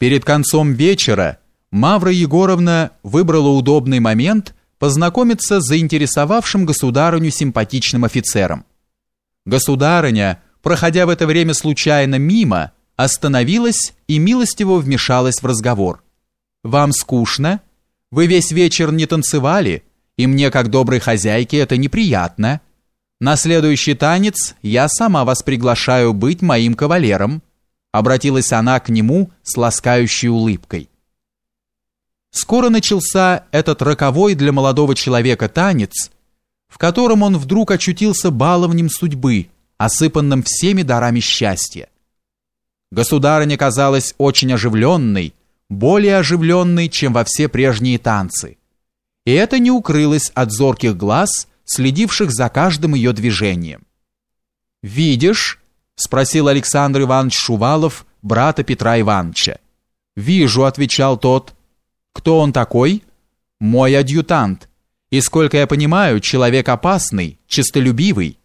Перед концом вечера Мавра Егоровна выбрала удобный момент познакомиться с заинтересовавшим государыню симпатичным офицером. Государыня, проходя в это время случайно мимо, остановилась и милостиво вмешалась в разговор. «Вам скучно? Вы весь вечер не танцевали, и мне, как доброй хозяйке, это неприятно. На следующий танец я сама вас приглашаю быть моим кавалером» обратилась она к нему с ласкающей улыбкой. Скоро начался этот роковой для молодого человека танец, в котором он вдруг очутился баловнем судьбы, осыпанным всеми дарами счастья. Государыня казалась очень оживленной, более оживленной, чем во все прежние танцы. И это не укрылось от зорких глаз, следивших за каждым ее движением. «Видишь», спросил Александр Иванович Шувалов, брата Петра Ивановича. «Вижу», — отвечал тот. «Кто он такой?» «Мой адъютант. И, сколько я понимаю, человек опасный, честолюбивый».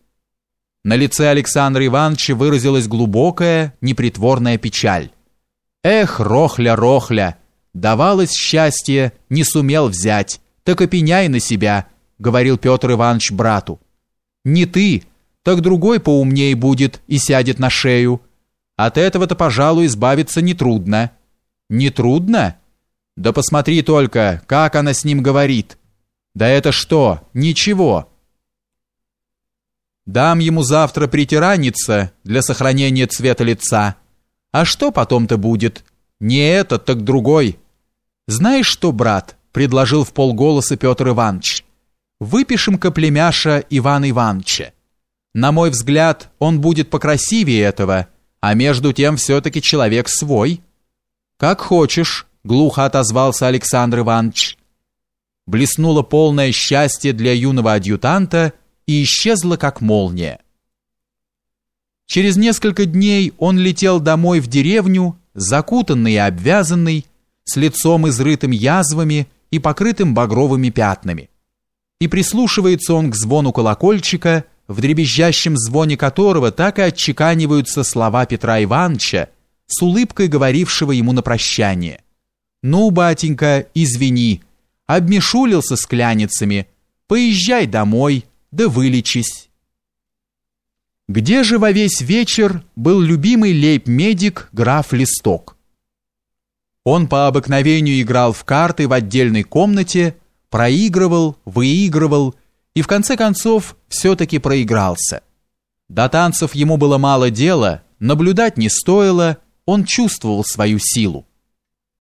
На лице Александра Ивановича выразилась глубокая, непритворная печаль. «Эх, Рохля, Рохля! Давалось счастье, не сумел взять, так и пеняй на себя», — говорил Петр Иванович брату. «Не ты, так другой поумней будет и сядет на шею. От этого-то, пожалуй, избавиться нетрудно. Нетрудно? Да посмотри только, как она с ним говорит. Да это что? Ничего. Дам ему завтра притираниться для сохранения цвета лица. А что потом-то будет? Не этот, так другой. Знаешь что, брат, предложил в полголоса Петр Иванович. Выпишем-ка племяша Ивана Ивановича. На мой взгляд, он будет покрасивее этого, а между тем все-таки человек свой. Как хочешь, глухо отозвался Александр Иванович. Блеснуло полное счастье для юного адъютанта и исчезло как молния. Через несколько дней он летел домой в деревню, закутанный и обвязанный, с лицом изрытым язвами и покрытым багровыми пятнами. И прислушивается он к звону колокольчика, в дребезжащем звоне которого так и отчеканиваются слова Петра Ивановича, с улыбкой говорившего ему на прощание. «Ну, батенька, извини, обмешулился с кляницами, поезжай домой, да вылечись». Где же во весь вечер был любимый лейб-медик граф Листок? Он по обыкновению играл в карты в отдельной комнате, проигрывал, выигрывал и в конце концов все-таки проигрался. До танцев ему было мало дела, наблюдать не стоило, он чувствовал свою силу.